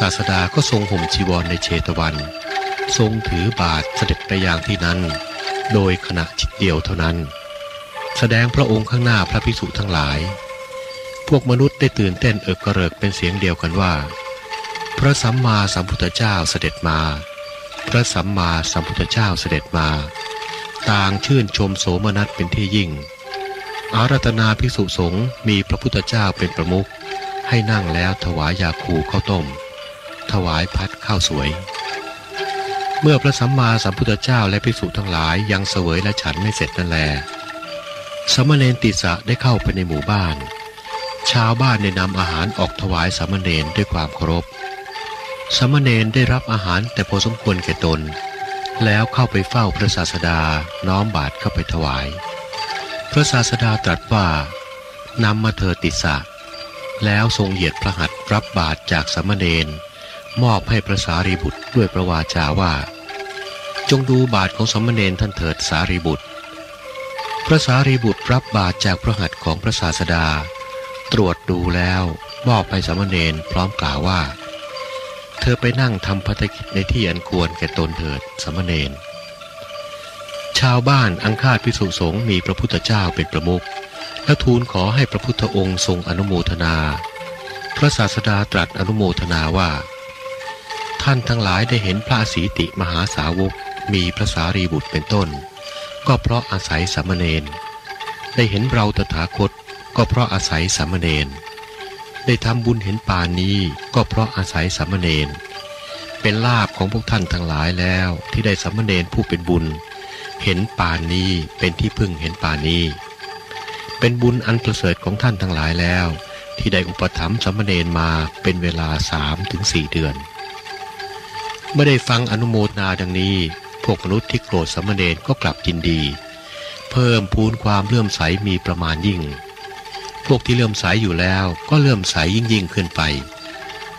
ศาสดาก็ทรงห่มจีวรในเชตวัน ทรงถือบาทเสด็จไปอย่างที่นั้น โดยขณะจิตเดียวเท่านั้น แสดงพระองค์ข้างหน้าพระพิสุทั้งหลาย พวกมนุษย์ได้ตื่นเต้นเอิกกระเริกเป็นเสียงเดียวกันว่า พระสัมมาสัมพุทธเจ้าเสด็จมา พระสัมมาสัมพุทธเจ้าเสด็จมา ต่างชื่นชมโสมนัสเป็นที่ยิ่ง อารัตนาภิกษุสงฆ์มีพระพุทธเจ้าเป็นประมุขให้นั่งแล้วถวายยาคูข้าวต้ม ถวายพัดข้าวสวย เมื่อพระสัมมาสัมพุทธเจ้าและภิกษุทั้งหลายยังเสวยและฉันไม่เสร็จนั่นแล สมณเณรติสะได้เข้าไปในหมู่บ้าน ชาวบ้านได้นำอาหารออกถวายสามเณรด้วยความเคารพสามเณรได้รับอาหารแต่พอสมควรแก่ตน แล้วเข้าไปเฝ้าพระศาสดาน้อมบาตรเข้าไปถวาย พระศาสดาตรัสว่านำมาเธอติสะแล้วทรงเหยียดพระหัตถ์รับบาตรจากสามเณร มอบให้พระสารีบุตรด้วยประวาจาว่า จงดูบาทของสามเณรท่านเถิดสารีบุตร พระสารีบุตรรับบาทจากพระหัตถ์ของพระศาสดา ตรวจดูแล้วมอบให้สามเณรพร้อมกล่าวว่า เธอไปนั่งทำพัฒกิจในที่อันควรแก่ตนเถิดสามเณรชาวบ้านอังคาดพิสุสงมีพระพุทธเจ้าเป็นประมุขและทูลขอให้พระพุทธองค์ทรงอนุโมทนา พระศาสดาตรัสอนุโมทนาว่า ท่านทั้งหลายได้เห็นพระสีติมหาสาวกมีพระสารีบุตรเป็นต้น ก็เพราะอาศัยสามเณรได้เห็นเราตถาคตก็เพราะอาศัยสามเณรได้ทำบุญเห็นปานนี้ก็เพราะอาศัยสามเณรเป็นลาภของพวกท่านทั้งหลายแล้วที่ได้สามเณรผู้เป็นบุญ เห็นปานนี้เป็นที่พึ่งเห็นปานนี้ เป็นบุญอันประเสริฐของท่านทั้งหลายแล้ว ที่ได้อุปถัมภ์สามเณรมาเป็นเวลาสามถึงสี่เดือน เมื่อได้ฟังอนุโมทนาดังนี้ พวกมนุษย์ที่โกรธสามเณรก็กลับยินดี เพิ่มพูนความเลื่อมใสมีประมาณยิ่ง พวกที่เลื่อมใสอยู่แล้วก็เลื่อมใสยิ่งยิ่งขึ้นไป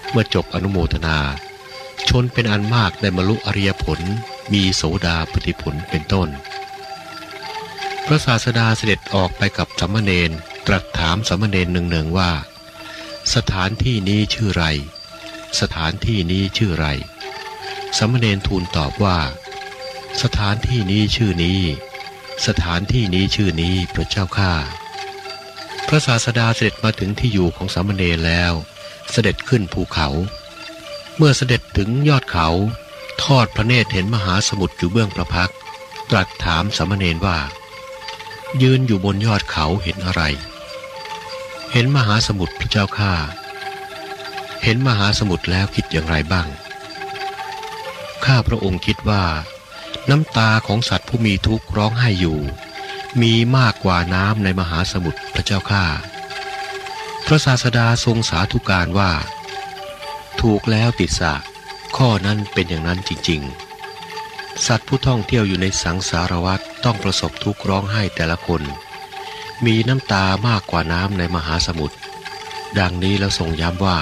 เมื่อจบอนุโมทนา ชนเป็นอันมากได้บรรลุอริยผลมีโสดาปฏิผลเป็นต้น พระศาสดาเสด็จออกไปกับสามเณรตรัสถามสามเณรหนึ่งๆว่า สถานที่นี้ชื่อไร สถานที่นี้ชื่อไร สามเณรทูลตอบว่า สถานที่นี้ชื่อนี้ สถานที่นี้ชื่อนี้พระเจ้าข้าพระศาสดาเสด็จมาถึงที่อยู่ของสามเณรแล้ว เสด็จขึ้นภูเขา เมื่อเสด็จถึงยอดเขา ทอดพระเนตรเห็นมหาสมุทรอยู่เบื้องประพักตรัสถามสามเณรว่า ยืนอยู่บนยอดเขาเห็นอะไร เห็นมหาสมุทรพระเจ้าข้าเห็นมหาสมุทรแล้วคิดอย่างไรบ้าง ข้าพระองค์คิดว่า น้ำตาของสัตว์ผู้มีทุกข์ร้องไห้อยู่ มีมากกว่าน้ำในมหาสมุทรพระเจ้าข้าพระศาสดาทรงสาธุการว่า ถูกแล้วติดสะข้อนั้นเป็นอย่างนั้นจริง ๆ สัตว์ผู้ท่องเที่ยวอยู่ในสังสารวัฏต้องประสบทุกข์ร้องไห้แต่ละคน มีน้ำตามากกว่าน้ำในมหาสมุทรดังนี้แล้วทรงย้ำว่า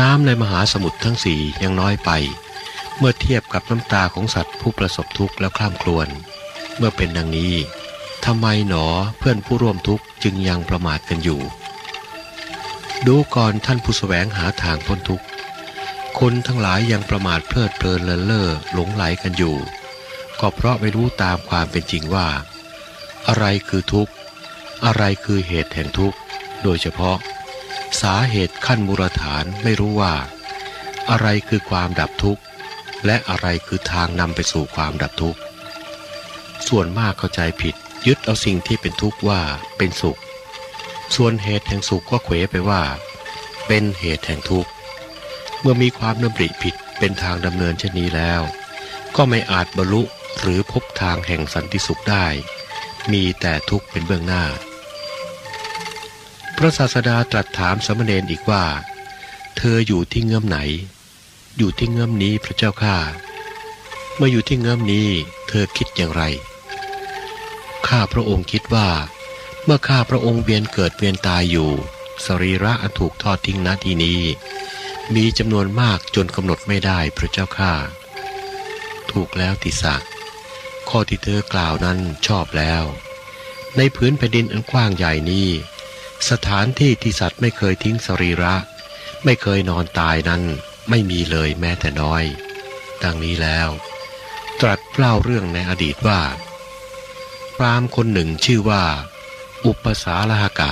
น้ำในมหาสมุทรทั้งสี่ยังน้อยไป เมื่อเทียบกับน้ำตาของสัตว์ผู้ประสบทุกข์แล้วคล่ำครวญเมื่อเป็นดังนี้ทำไมหนอเพื่อนผู้ร่วมทุกข์จึงยังประมาทกันอยู่ ดูก่อนท่านผู้แสวงหาทางพ้นทุกข์ คนทั้งหลายยังประมาทเพลิดเพลินเลินเล่อหลงไหลกันอยู่ ก็เพราะไม่รู้ตามความเป็นจริงว่า อะไรคือทุกข์ อะไรคือเหตุแห่งทุกข์ โดยเฉพาะ สาเหตุขั้นมูลฐานไม่รู้ว่า อะไรคือความดับทุกข์ และอะไรคือทางนำไปสู่ความดับทุกข์ ส่วนมากเข้าใจผิด ยึดเอาสิ่งที่เป็นทุกข์ว่าเป็นสุข ส่วนเหตุแห่งสุขก็เขวไปว่า เป็นเหตุแห่งทุกข์ เมื่อมีความดำริผิดเป็นทางดำเนินเช่นนี้แล้ว ก็ไม่อาจบรรลุหรือพบทางแห่งสันติสุขได้ มีแต่ทุกข์เป็นเบื้องหน้า พระศาสดาตรัสถามสามเณรอีกว่า เธออยู่ที่เงื่อมไหน อยู่ที่เงื่อมนี้พระเจ้าข้าเมื่ออยู่ที่เงื่อมนี้เธอคิดอย่างไร ข้าพระองค์คิดว่า เมื่อข้าพระองค์เวียนเกิดเวียนตายอยู่ สรีระอันถูกทอดทิ้งณที่นี้ มีจำนวนมากจนกำหนดไม่ได้พระเจ้าข้าถูกแล้วติสะข้อที่เธอกล่าวนั้นชอบแล้ว ในพื้นแผ่นดินอันกว้างใหญ่นี้ สถานที่ที่สัตว์ไม่เคยทิ้งสรีระ ไม่เคยนอนตายนั้น ไม่มีเลยแม้แต่น้อย ดังนี้แล้ว ตรัสเล่าเรื่องในอดีตว่า พรามคนหนึ่งชื่อว่า อุปสาลหกะ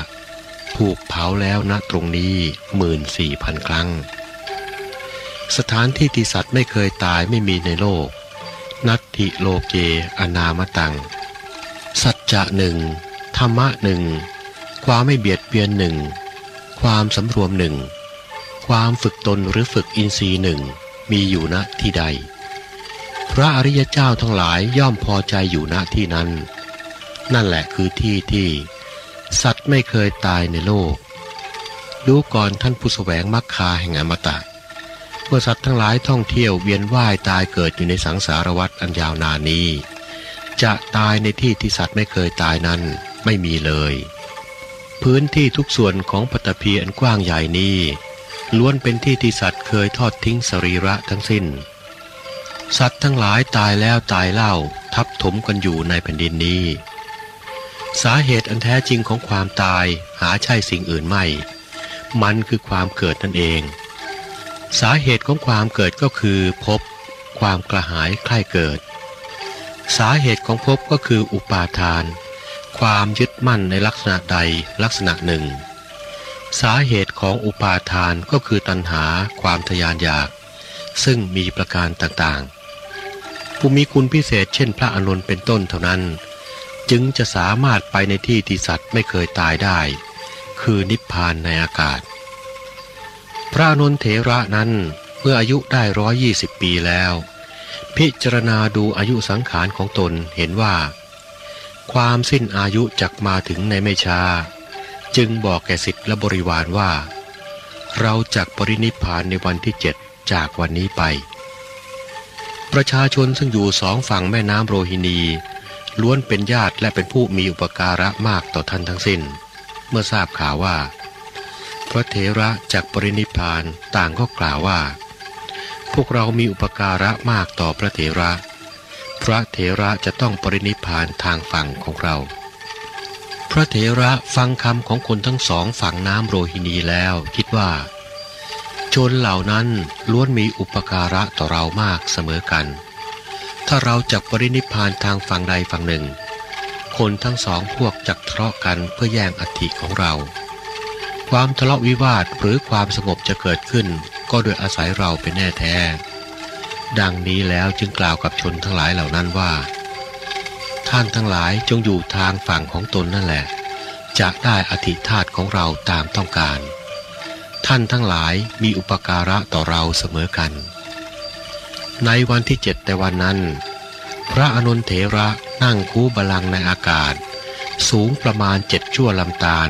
ถูกเผาแล้วณตรงนี้หมื่นสี่พันครั้ง สถานที่ที่สัตว์ไม่เคยตายไม่มีในโลก นัตถิโลเกอนามตัง สัจจะหนึ่งธรรมะหนึ่งความไม่เบียดเบียนหนึ่ง ความสำรวมหนึ่ง ความฝึกตนหรือฝึกอินทรีย์หนึ่งมีอยู่ณที่ใด พระอริยเจ้าทั้งหลายย่อมพอใจอยู่ณที่นั้น นั่นแหละคือที่ที่ สัตว์ไม่เคยตายในโลก รู้ก่อนท่านผู้แสวงมรรคาแห่งอมตะเมื่อสัตว์ทั้งหลายท่องเที่ยวเวียนว่ายตายเกิดอยู่ในสังสารวัฏอันยาวนานนี้ จะตายในที่ที่สัตว์ไม่เคยตายนั้นไม่มีเลย พื้นที่ทุกส่วนของปฐพีอันกว้างใหญ่นี้ ล้วนเป็นที่ที่สัตว์เคยทอดทิ้งสรีระทั้งสิ้น สัตว์ทั้งหลายตายแล้วตายเล่าทับถมกันอยู่ในแผ่นดินนี้ สาเหตุอันแท้จริงของความตายหาใช่สิ่งอื่นไม่ มันคือความเกิดนั่นเอง สาเหตุของความเกิดก็คือพบความกระหายใคร่เกิด สาเหตุของภพก็คืออุปาทาน ความยึดมั่นในลักษณะใดลักษณะหนึ่ง สาเหตุของอุปาทานก็คือตัณหาความทยานอยาก ซึ่งมีประการต่างๆ ผู้มีคุณพิเศษเช่นพระอานนท์เป็นต้นเท่านั้น จึงจะสามารถไปในที่ที่สัตว์ไม่เคยตายได้ คือนิพพานในอากาศ พระอนุ์เถระนั้นเมื่ออายุได้ร้อยยี่สิบปีแล้ว พิจารณาดูอายุสังขารของตนเห็นว่า ความสิ้นอายุจักมาถึงในไม่ช้า จึงบอกแก่สิทธิและบริวารว่า เราจักปรินิพานในวันที่เจ็ดจากวันนี้ไป ประชาชนซึ่งอยู่สองฝั่งแม่น้ำโรฮินีล้วนเป็นญาติและเป็นผู้มีอุปการะมากต่อท่านทั้งสิ้น เมื่อทราบข่าวว่า พระเถระจากปรินิพานต่างก็กล่าวว่า พวกเรามีอุปการะมากต่อพระเถระ พระเถระจะต้องปรินิพานทางฝั่งของเรา พระเถระฟังคำของคนทั้งสองฝั่งน้ำโรฮินีแล้วคิดว่า ชนเหล่านั้นล้วนมีอุปการะต่อเรามากเสมอกัน ถ้าเราจักปรินิพานทางฝั่งใดฝั่งหนึ่ง คนทั้งสองพวกจักทะเลาะกันเพื่อแย่งอัฐิของเรา ความทะเลาะวิวาทหรือความสงบจะเกิดขึ้น ก็โดยอาศัยเราเป็นแน่แท้ ดังนี้แล้วจึงกล่าวกับชนทั้งหลายเหล่านั้นว่า ท่านทั้งหลายจงอยู่ทางฝั่งของตนนั่นแหละ จะได้อธิธาตของเราตามต้องการ ท่านทั้งหลายมีอุปการะต่อเราเสมอกัน ในวันที่เจ็ดแต่วันนั้น พระอนุนเถระนั่งคูบาลังในอากาศ สูงประมาณเจ็ดชั่วลำตาล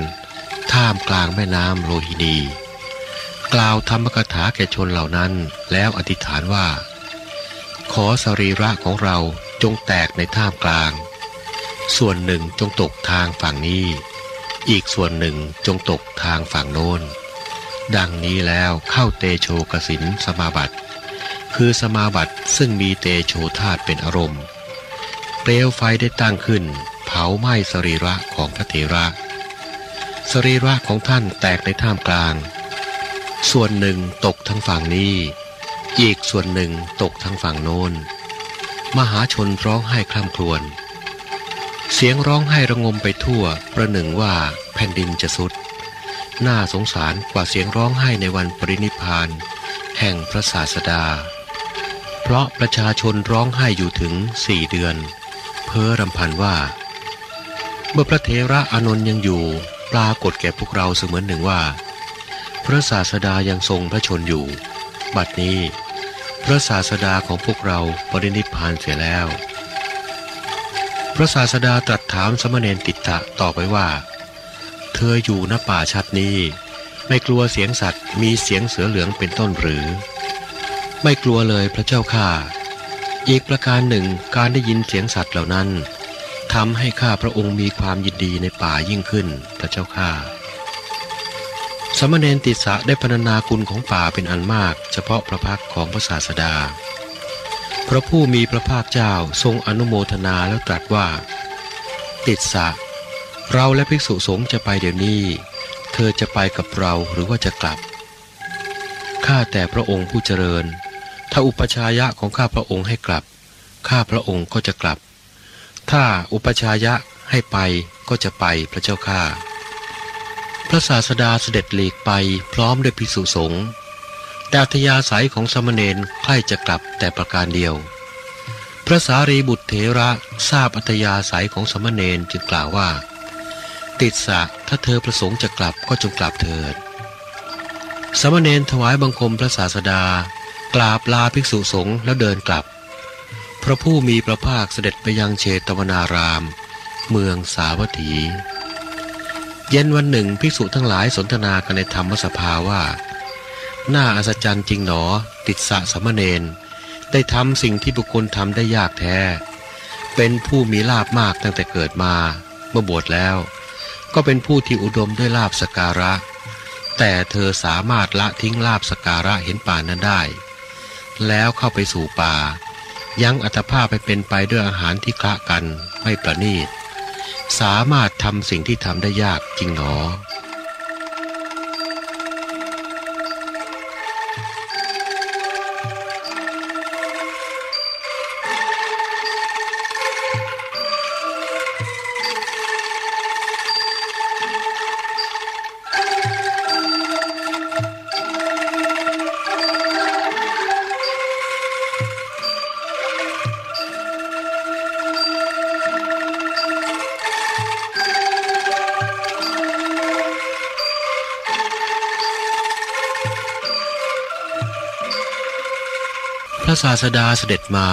ท่ามกลางแม่น้ำโรฮินีกล่าวธรรมกถาแก่ชนเหล่านั้นแล้วอธิษฐานว่า ขอสรีระของเรา จงแตกในท่ามกลาง ส่วนหนึ่งจงตกทางฝั่งนี้ อีกส่วนหนึ่งจงตกทางฝั่งโน้น ดังนี้แล้วเข้าเตโชกสินสมาบัติ คือสมาบัติซึ่งมีเตโชธาตุเป็นอารมณ์ เปลวไฟได้ตั้งขึ้น เผาไหม้สรีระของพระเถระ สรีระของท่านแตกในท่ามกลาง ส่วนหนึ่งตกทางฝั่งนี้ อีกส่วนหนึ่งตกทางฝั่งโน้น มหาชนร้องไห้คร่ำครวญ เสียงร้องไห้ระงมไปทั่ว ประหนึ่งว่าแผ่นดินจะสุด น่าสงสารกว่าเสียงร้องไห้ในวันปรินิพพาน แห่งพระศาสดา เพราะประชาชนร้องไห้อยู่ถึงสี่เดือน เพ้อรำพันว่า เมื่อพระเทระอานนท์ยังอยู่ ปรากฏแก่พวกเราเสมือนหนึ่งว่า พระศาสดายังทรงพระชนอยู่ บัดนี้ พระศาสดาของพวกเราปรินิพานเสียแล้ว พระศาสดาตรัสถามสมณเณรติตะต่อไปว่า เธออยู่ณป่าชัดนี้ ไม่กลัวเสียงสัตว์มีเสียงเสือเหลืองเป็นต้นหรือ ไม่กลัวเลยพระเจ้าข้าอีกประการหนึ่งการได้ยินเสียงสัตว์เหล่านั้นทำให้ข้าพระองค์มีความยินดีในป่ายิ่งขึ้นพระเจ้าข้า สมณเณรติสะได้พรรณนาคุณของป่าเป็นอันมาก เฉพาะพระพักของพระศาสดา พระผู้มีพระภาคเจ้าทรงอนุโมทนาแล้วตรัสว่า ติสะเราและภิกษุสงฆ์จะไปเดี๋ยวนี้ เธอจะไปกับเราหรือว่าจะกลับ ข้าแต่พระองค์ผู้เจริญ ถ้าอุปชายะของข้าพระองค์ให้กลับ ข้าพระองค์ก็จะกลับ ถ้าอุปชายะให้ไปก็จะไปพระเจ้าข้า พระศาสดาเสด็จหลีกไปพร้อมด้วยภิกษุสงฆ์แต่อัธยาศัยของสมณเณรใคร่จะกลับแต่ประการเดียว พระสารีบุตรเถระทราบอัธยาศัยของสมณเณรจึงกล่าวว่า ติดสะถ้าเธอประสงค์จะกลับก็จงกลับเถิด สมณเณรถวายบังคมพระศาสดากราบลาภิกษุสงฆ์แล้วเดินกลับ พระผู้มีพระภาคเสด็จไปยังเชตวนาราม เมืองสาวัตถี เย็นวันหนึ่งภิกษุทั้งหลายสนทนากันในธรรมสภาว่า น่าอัศจรรย์จริงหนอ ติดสะสมณเณรได้ทำสิ่งที่บุคคลทำได้ยากแท้ เป็นผู้มีลาบมากตั้งแต่เกิดมา เมื่อบวชแล้ว ก็เป็นผู้ที่อุดมด้วยลาบสการะ แต่เธอสามารถละทิ้งลาบสการะเห็นป่านนั้นได้ แล้วเข้าไปสู่ป่า ยังอัตภาพไปเป็นไปด้วยอาหารที่คละกันไม่ประณีต สามารถทำสิ่งที่ทำได้ยากจริงหนอ ศาสดาเสด็จมา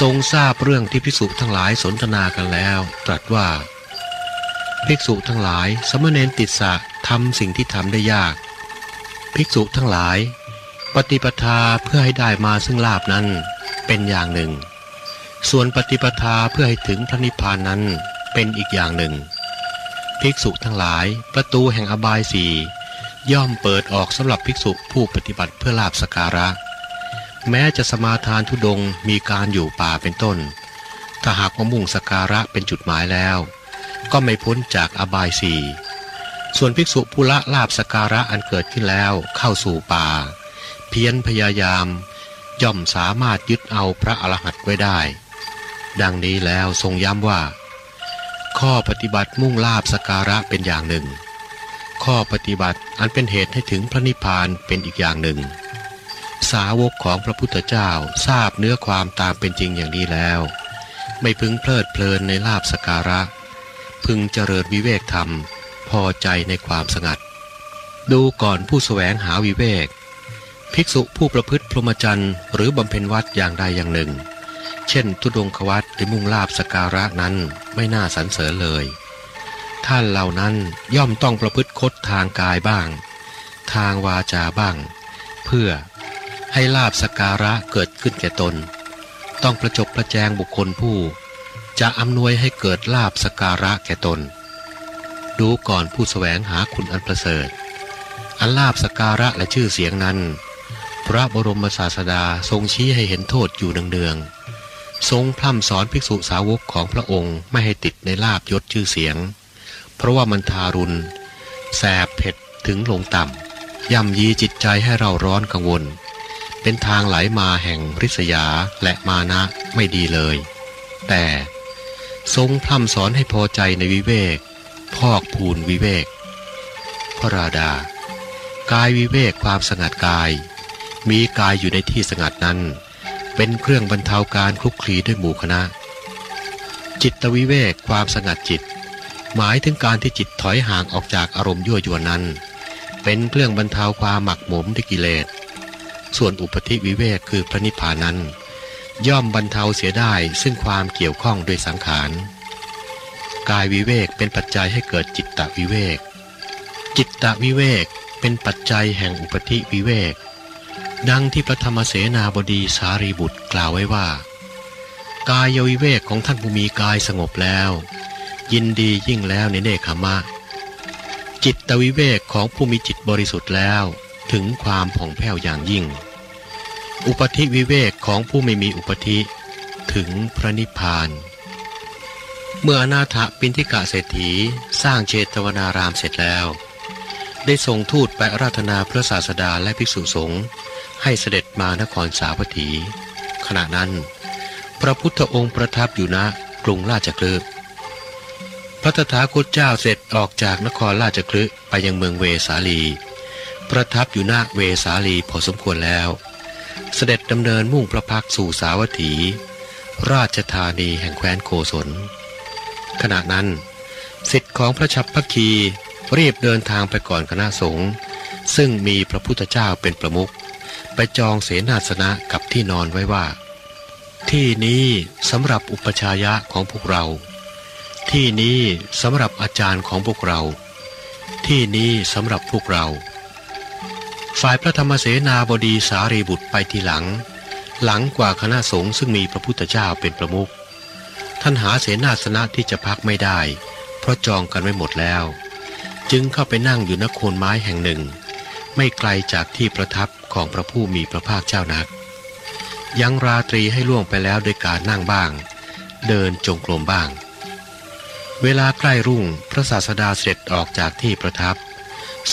ทรงทราบเรื่องที่ภิกษุทั้งหลายสนทนากันแล้ว ตรัสว่า ภิกษุทั้งหลาย สมณเณรติสะทำสิ่งที่ทำได้ยาก ภิกษุทั้งหลาย ปฏิปทาเพื่อให้ได้มาซึ่งลาบนั้นเป็นอย่างหนึ่ง ส่วนปฏิปทาเพื่อให้ถึงพระนิพพานนั้นเป็นอีกอย่างหนึ่ง ภิกษุทั้งหลายประตูแห่งอบายสี่ย่อมเปิดออกสำหรับภิกษุผู้ปฏิบัติเพื่อลาบสการะ แม้จะสมาทานทุดงมีการอยู่ป่าเป็นต้น ถ้าหากว่ามุ่งสการะเป็นจุดหมายแล้ว ก็ไม่พ้นจากอบายสี่ส่วนภิกษุผู้ละลาบสการะอันเกิดขึ้นแล้วเข้าสู่ป่า เพียรพยายาม ย่อมสามารถยึดเอาพระอรหันต์ไว้ได้ ดังนี้แล้วทรงย้ำว่า ข้อปฏิบัติมุ่งลาบสการะเป็นอย่างหนึ่ง ข้อปฏิบัติอันเป็นเหตุให้ถึงพระนิพพานเป็นอีกอย่างหนึ่ง สาวกของพระพุทธเจ้าทราบเนื้อความตามเป็นจริงอย่างนี้แล้ว ไม่พึงเพลิดเพลินในลาบสการะ พึงเจริญวิเวกธรรม พอใจในความสงัด ดูก่อนผู้แสวงหาวิเวก ภิกษุผู้ประพฤติพรหมจรรย์หรือบำเพ็ญวัดอย่างใดอย่างหนึ่ง เช่น ทุดงควัดหรือมุ่งลาบสการะนั้นไม่น่าสรรเสริญเลยท่านเหล่านั้นย่อมต้องประพฤติคดทางกายบ้าง ทางวาจาบ้าง เพื่อ ให้ลาบสการะเกิดขึ้นแก่ตน ต้องประจบประแจงบุคคลผู้ จะอำนวยให้เกิดลาบสการะแก่ตน ดูก่อนผู้แสวงหาคุณอันประเสริฐ อันลาบสการะและชื่อเสียงนั้น พระบรมศาสดาทรงชี้ให้เห็นโทษอยู่เนืองๆทรงพร่ำสอนภิกษุสาวกของพระองค์ไม่ให้ติดในลาบยศชื่อเสียง เพราะว่ามันทารุณแสบเผ็ดถึงลงต่ำย่ำยีจิตใจให้เราร้อนกังวล เป็นทางไหลมาแห่งริษยาและมานะไม่ดีเลย แต่ทรงพร่ำสอนให้พอใจในวิเวก พอกพูนวิเวก พระราดา กายวิเวกความสงัดกาย มีกายอยู่ในที่สงัดนั้น เป็นเครื่องบรรเทาการคลุกคลีด้วยหมู่คณะ จิตวิเวกความสงัดจิต หมายถึงการที่จิตถอยห่างออกจากอารมณ์ยั่วยวนนั้น เป็นเครื่องบรรเทาความหมักหมมด้วยกิเลส ส่วนอุปธิวิเวกคือพระนิพพานนั้น ย่อมบรรเทาเสียได้ซึ่งความเกี่ยวข้องด้วยสังขาร กายวิเวกเป็นปัจจัยให้เกิดจิตตวิเวก จิตตวิเวกเป็นปัจจัยแห่งอุปธิวิเวก ดังที่พระธรรมเสนาบดีสารีบุตรกล่าวไว้ว่า กายวิเวกของท่านผู้มีกายสงบแล้ว ยินดียิ่งแล้วในเนคขมะ จิตตวิเวกของผู้มีจิตบริสุทธิ์แล้ว ถึงความผ่องแผ้วอย่างยิ่ง อุปธิวิเวกของผู้ไม่มีอุปธิถึงพระนิพพาน เมื่ออนาถปินทิกะเศรษฐีสร้างเชตวนารามเสร็จแล้ว ได้ทรงทูตไปราธนาพระศาสดาและภิกษุสงฆ์ให้เสด็จมานครสาวัตถี ขณะนั้น พระพุทธองค์ประทับอยู่ณกรุงราชคลึพระตถาคตเจ้าเสร็จออกจากนครราชคลึไปยังเมืองเวสาลี ประทับอยู่ณเวสาลีพอสมควรแล้ว เสด็จดำเนินมุ่งพระพักสู่สาวัตถี ราชธานีแห่งแคว้นโกศล ขณะนั้นสิทธิ์ของพระชับพักคีรีบเดินทางไปก่อนคณะสงฆ์ซึ่งมีพระพุทธเจ้าเป็นประมุขไปจองเสนาสนะกับที่นอนไว้ว่า ที่นี้สำหรับอุปชายะของพวกเรา ที่นี้สำหรับอาจารย์ของพวกเรา ที่นี้สำหรับพวกเรา ฝ่ายพระธรรมเสนาบดีสารีบุตรไปทีหลัง หลังกว่าคณะสงฆ์ซึ่งมีพระพุทธเจ้าเป็นประมุขท่านหาเสนาสนะที่จะพักไม่ได้ เพราะจองกันไว้หมดแล้ว จึงเข้าไปนั่งอยู่นโคนไม้แห่งหนึ่ง ไม่ไกลจากที่ประทับของพระผู้มีพระภาคเจ้านัก ยังราตรีให้ล่วงไปแล้วโดยการนั่งบ้าง เดินจงกรมบ้าง เวลาใกล้รุ่งพระศาสดาเสร็จออกจากที่ประทับ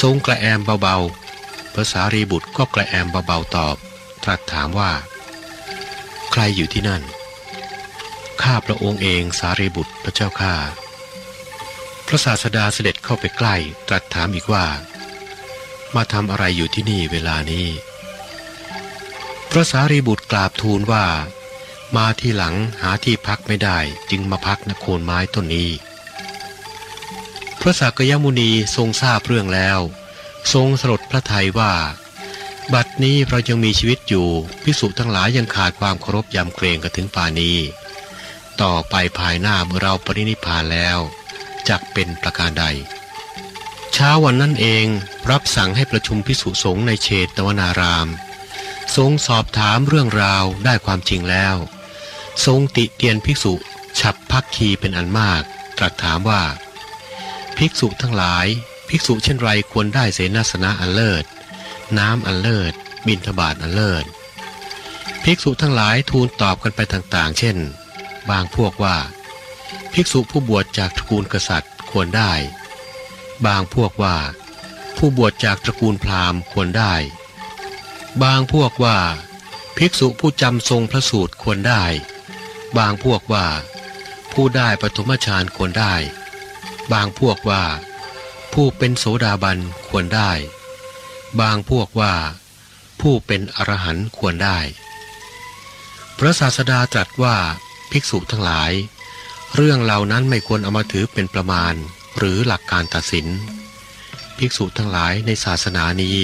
ทรงกระแอมเบาๆ พระสารีบุตรก็กระแอมเบาๆตอบ ตรัสถามว่า ใครอยู่ที่นั่น ข้าพระองค์เองสารีบุตรพระเจ้าข้า พระศาสดาเสด็จเข้าไปใกล้ ตรัสถามอีกว่า มาทำอะไรอยู่ที่นี่เวลานี้ พระสารีบุตรกราบทูลว่า มาที่หลังหาที่พักไม่ได้จึงมาพักนโคนไม้ต้นนี้ พระสักยมุนีทรงทราบเรื่องแล้ว ทรงสลดพระทัยว่า บัดนี้เรายังมีชีวิตอยู่พิสุทั้งหลายยังขาดความเคารพยำเกรงกันถึงป่านี้ ต่อไปภายหน้าเมื่อเราปรินิพานแล้วจักเป็นประการใด เช้าวันนั้นเองรับสั่งให้ประชุมพิสุสงฆ์ในเชตตวนาราม ทรงสอบถามเรื่องราวได้ความจริงแล้ว ทรงติเตียนภิกษุฉับพักคีเป็นอันมาก ตรัสถามว่า ภิกษุทั้งหลาย ภิกษุเช่นไรควรได้เสนาสนะอันเลิศ น้ำอันเลิศ บินทบาทอันเลิศ ภิกษุทั้งหลายทูลตอบกันไปต่างๆ เช่น บางพวกว่า ภิกษุผู้บวชจากตระกูลกษัตริย์ควรได้ บางพวกว่า ผู้บวชจากตระกูลพราหมณ์ควรได้ บางพวกว่า ภิกษุผู้จำทรงพระสูตรควรได้ บางพวกว่า ผู้ได้ปฐมฌานควรได้ บางพวกว่า ผู้เป็นโสดาบันควรได้ บางพวกว่า ผู้เป็นอรหันต์ควรได้ พระศาสดาตรัสว่าภิกษุทั้งหลาย เรื่องเหล่านั้นไม่ควรเอามาถือเป็นประมาณหรือหลักการตัดสิน ภิกษุทั้งหลายในศาสนานี้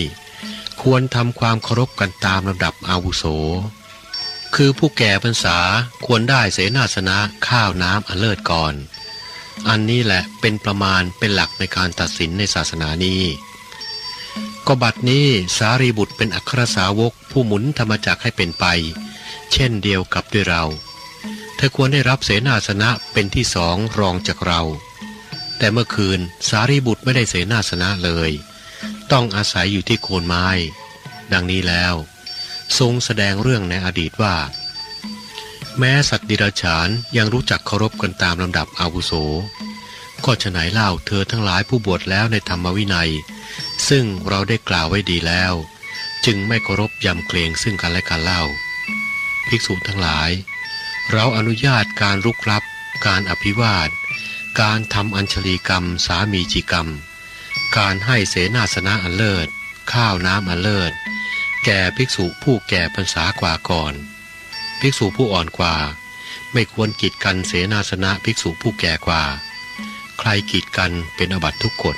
ควรทำความเคารพกันตามลำดับอาวุโส คือผู้แก่พรรษาควรได้เสนาสนะข้าวน้ำอันเลิศก่อน อันนี้แหละเป็นประมาณเป็นหลักในการตัดสินในศาสนานี้ ก็บัดนี้สารีบุตรเป็นอัครสาวกผู้หมุนธรรมจักให้เป็นไป เช่นเดียวกับด้วยเรา เธอควรได้รับเสนาสนะเป็นที่สองรองจากเรา แต่เมื่อคืนสารีบุตรไม่ได้เสนาสนะเลย ต้องอาศัยอยู่ที่โคนไม้ ดังนี้แล้ว ทรงแสดงเรื่องในอดีตว่า แม้สัตว์ดิรฉานยังรู้จักเคารพกันตามลำดับอาวุโส ก็ฉไหนเล่าเธอทั้งหลายผู้บวชแล้วในธรรมวินัย ซึ่งเราได้กล่าวไว้ดีแล้ว จึงไม่เคารพยำเกรงซึ่งกันและกันเล่า ภิกษุทั้งหลาย เราอนุญาตการรุกรับการอภิวาท การทำอัญชลีกรรม สามีจิกรรม การให้เสนาสนะอันเลิศ ข้าวน้ำอันเลิศ แก่ภิกษุผู้แก่พรรษากว่าก่อน ภิกษุผู้อ่อนกว่า ไม่ควรกีดกันเสนาสนะภิกษุผู้แก่กว่า ใครกีดกันเป็นอบัตทุกกฎ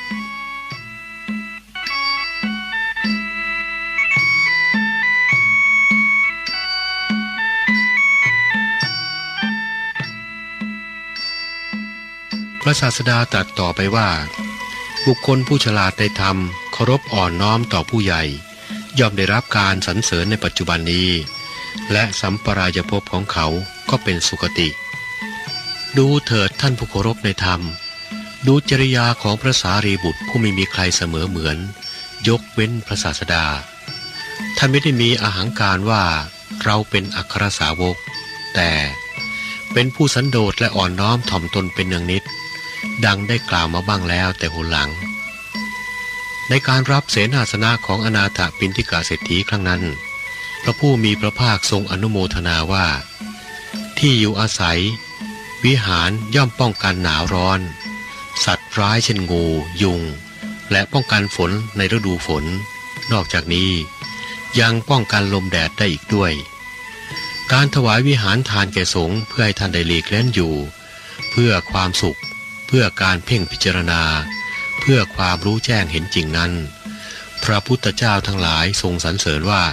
พระศาสดาตรัสต่อไปว่า บุคคลผู้ฉลาดในธรรมเคารพอ่อนน้อมต่อผู้ใหญ่ ย่อมได้รับการสรรเสริญในปัจจุบันนี้ และสัมปรายภพของเขาก็เป็นสุคติ ดูเถิดท่านผู้เคารพในธรรม ดูจริยาของพระสารีบุตรผู้ไม่มีใครเสมอเหมือน ยกเว้นพระศาสดา ท่านไม่ได้มีอาหางการว่าเราเป็นอัครสาวก แต่เป็นผู้สันโดษและอ่อนน้อมถ่อมตนเป็นเนืองนิด ดังได้กล่าวมาบ้างแล้วแต่หนหลัง ในการรับเสนาสนะของอนาถปินทิกาเศรษฐีครั้งนั้น พระผู้มีพระภาคทรงอนุโมทนาว่า ที่อยู่อาศัย วิหารย่อมป้องกันหนาวร้อน สัตว์ร้ายเช่นงู ยุง และป้องกันฝนในฤดูฝน นอกจากนี้ ยังป้องกันลมแดดได้อีกด้วย การถวายวิหารทานแก่สงฆ์เพื่อให้ท่านได้หลีกเล่นอยู่ เพื่อความสุข เพื่อการเพ่งพิจารณา เพื่อความรู้แจ้งเห็นจริงนั้น พระพุทธเจ้าทั้งหลายทรงสรรเสริญว่า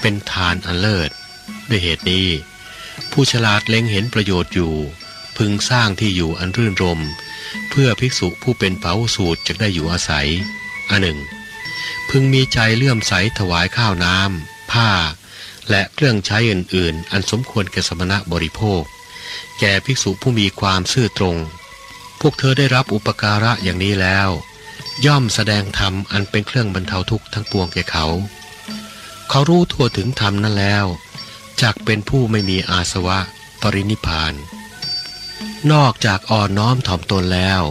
เป็นทานอันเลิศ ด้วยเหตุนี้ ผู้ฉลาดเล็งเห็นประโยชน์อยู่ พึงสร้างที่อยู่อันรื่นรม เพื่อภิกษุผู้เป็นเปาสูตรจะได้อยู่อาศัย อันหนึ่ง พึงมีใจเลื่อมใสถวายข้าวน้ำผ้า และเครื่องใช้อื่น ๆ อันสมควรแก่สมณะบริโภค แก่ภิกษุผู้มีความซื่อตรง พวกเธอได้รับอุปการะอย่างนี้แล้ว ย่อมแสดงธรรมอันเป็นเครื่องบรรเทาทุกข์ทั้งปวงแก่เขา เขารู้ทั่วถึงธรรมนั้นแล้วจักเป็นผู้ไม่มีอาสวะปรินิพาน นอกจากอ่อนน้อมถ่อมตนแล้ว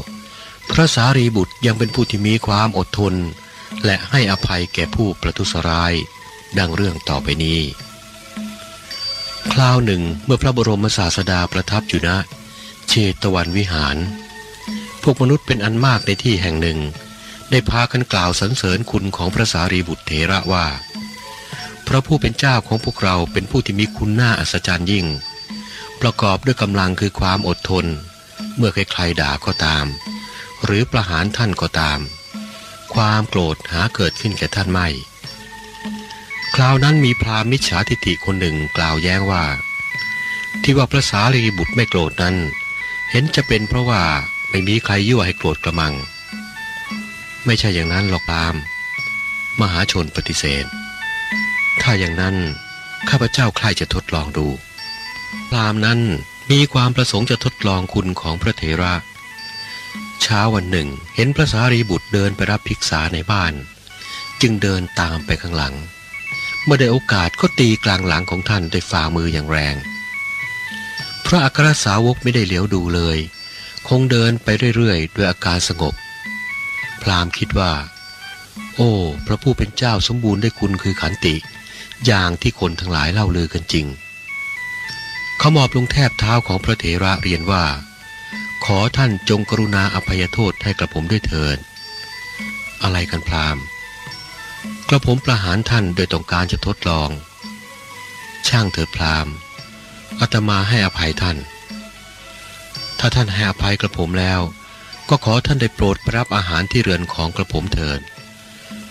พระสารีบุตรยังเป็นผู้ที่มีความอดทน และให้อภัยแก่ผู้ประทุษร้าย ดังเรื่องต่อไปนี้ คราวหนึ่งเมื่อพระบรมศาสดาประทับอยู่ณเชตวันวิหาร พวกมนุษย์เป็นอันมากในที่แห่งหนึ่ง ได้พากันกล่าวสรรเสริญคุณของพระสารีบุตรเถระว่า พระผู้เป็นเจ้าของพวกเราเป็นผู้ที่มีคุณหน้าอัศจรรย์ยิ่ง ประกอบด้วยกำลังคือความอดทน เมื่อใครๆด่าก็ตาม หรือประหารท่านก็ตาม ความโกรธหาเกิดขึ้นแก่ท่านไม่ คราวนั้นมีพราหมณ์มิจฉาทิฏฐิคนหนึ่งกล่าวแย้งว่า ที่ว่าพระสารีบุตรไม่โกรธนั้น เห็นจะเป็นเพราะว่าไม่มีใครยั่วให้โกรธกระมัง ไม่ใช่อย่างนั้นหรอกพราหมณ์มหาชนปฏิเสธ ถ้าอย่างนั้นข้าพเจ้าใครจะทดลองดู พรามนั้นมีความประสงค์จะทดลองคุณของพระเถระ เช้าวันหนึ่ง เห็นพระสารีบุตรเดินไปรับภิกษาในบ้าน จึงเดินตามไปข้างหลัง เมื่อได้โอกาสก็ตีกลางหลังของท่านด้วยฝ่ามืออย่างแรง พระอัครสาวกไม่ได้เหลียวดูเลย คงเดินไปเรื่อยๆ ด้วยอาการสงบ พรามคิดว่า โอ้ พระผู้เป็นเจ้าสมบูรณ์ด้วยคุณคือขันติ อย่างที่คนทั้งหลายเล่าลือกันจริง เขามอบลงแทบเท้าของพระเถระเรียนว่า ขอท่านจงกรุณาอภัยโทษให้กระผมด้วยเถิด อะไรกันพราหม์กระผมประหารท่านโดยต้องการจะทดลอง ช่างเถิดพราหม์อาตมาให้อภัยท่าน ถ้าท่านให้อภัยกระผมแล้ว ก็ขอท่านได้โปรดปรับอาหารที่เรือนของกระผมเถิด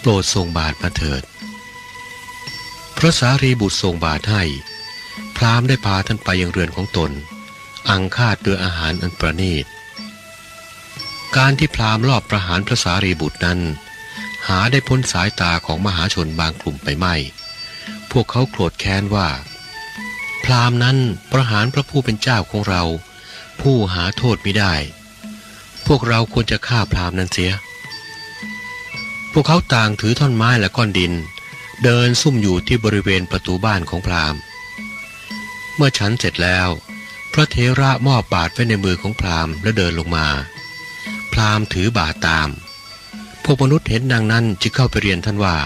โปรดทรงบาทมาเถิด พระสารีบุตรทรงบาทให้พราหมณ์ได้พาท่านไปยังเรือนของตน อังคาดด้วยอาหารอันประณีต การที่พราหมณ์รอบประหารพระสารีบุตรนั้น หาได้พ้นสายตาของมหาชนบางกลุ่มไปไม่ พวกเขาโกรธแค้นว่า พราหมณ์นั้นประหารพระผู้เป็นเจ้าของเรา ผู้หาโทษไม่ได้ พวกเราควรจะฆ่าพราหมณ์นั้นเสีย พวกเขาต่างถือท่อนไม้และก้อนดิน เดินซุ่มอยู่ที่บริเวณประตูบ้านของพราหมณ์ เมื่อฉันเสร็จแล้ว พระเทระมอบบาทไว้ในมือของพราหมณ์และเดินลงมา พราหมณ์ถือบาทตาม พวกมนุษย์เห็นดังนั้นจึงเข้าไปเรียนท่านว่า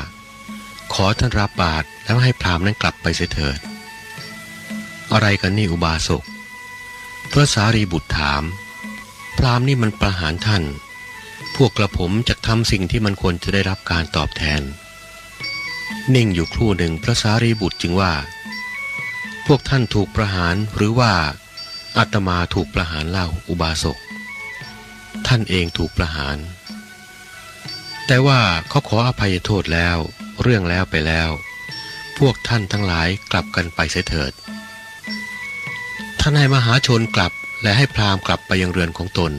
ขอท่านรับบาทแล้วให้พราหมณ์นั้นกลับไปเสียเถิด อะไรกันนี่อุบาสก พระสารีบุตรถาม พราหมณ์นี่มันประหารท่าน พวกกระผมจะทำสิ่งที่มันควรจะได้รับการตอบแทน นิ่งอยู่ครู่หนึ่งพระสารีบุตรจึงว่า พวกท่านถูกประหารหรือว่าอาตมาถูกประหารเล่าอุบาสก ท่านเองถูกประหาร แต่ว่าเขาขออภัยโทษแล้ว เรื่องแล้วไปแล้ว พวกท่านทั้งหลายกลับกันไปเสเถิด ท่านให้มหาชนกลับและให้พราหมณ์กลับไปยังเรือนของตน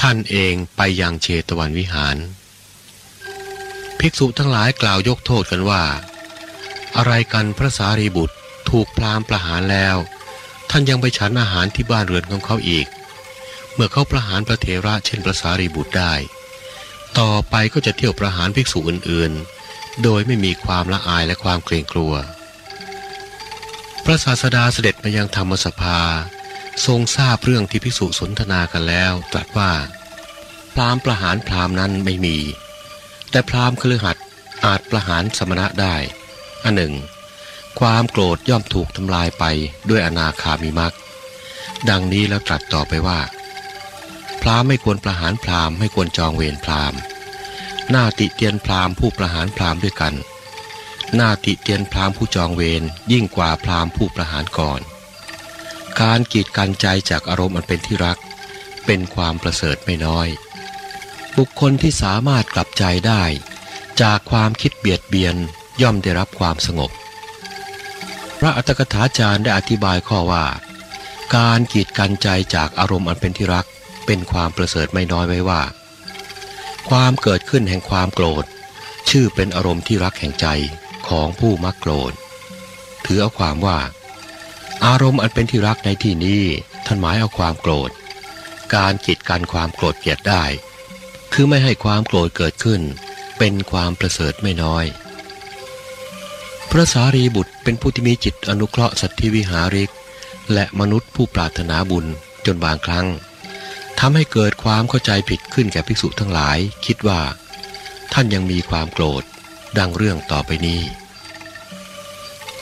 ท่านเองไปยังเชตวันวิหาร ภิกษุทั้งหลายกล่าวยกโทษกันว่า อะไรกันพระสารีบุตรถูกพราหมณ์ประหารแล้ว ท่านยังไปฉันอาหารที่บ้านเรือนของเขาอีก เมื่อเขาประหารพระเถระเช่นพระสารีบุตรได้ ต่อไปก็จะเที่ยวประหารภิกษุอื่นๆ โดยไม่มีความละอายและความเกรงกลัว พระศาสดาเสด็จมายังธรรมสภา ทรงทราบเรื่องที่ภิกษุสนทนากันแล้ว ตรัสว่าพราหมณ์ประหารพราหมณ์นั้นไม่มี แต่พราหมณ์คลือหัดอาจประหารสมณะได้ อันหนึ่ง ความโกรธย่อมถูกทำลายไปด้วยอนาคามิมักดังนี้แล้วตรัสต่อไปว่า พราหมณ์ไม่ควรประหารพราหมณ์ไม่ควรจองเวรพราหมณ์หน้าติเตียนพราหมณ์ผู้ประหารพราหมณ์ด้วยกัน หน้าติเตียนพราหมณ์ผู้จองเวรยิ่งกว่าพราหมณ์ผู้ประหารก่อน การกีดกันใจจากอารมณ์อันเป็นที่รัก เป็นความประเสริฐไม่น้อย บุคคลที่สามารถกลับใจได้ จากความคิดเบียดเบียนย่อมได้รับความสงบ พระอัตถกถาจารย์ได้อธิบายข้อว่า การกีดกันใจจากอารมณ์อันเป็นที่รักเป็นความประเสริฐไม่น้อยไว้ว่า ความเกิดขึ้นแห่งความโกรธ ชื่อเป็นอารมณ์ที่รักแห่งใจของผู้มักโกรธ ถือเอาความว่า อารมณ์อันเป็นที่รักในที่นี้ท่านหมายเอาความโกรธ การกีดกันความโกรธเกลียดได้ คือไม่ให้ความโกรธเกิดขึ้น เป็นความประเสริฐไม่น้อย พระสารีบุตรเป็นผู้ที่มีจิตอนุเคราะห์สัตว์วิหาริก และมนุษย์ผู้ปรารถนาบุญจนบางครั้งทำให้เกิดความเข้าใจผิดขึ้นแก่ภิกษุทั้งหลาย คิดว่า ท่านยังมีความโกรธ ดังเรื่องต่อไปนี้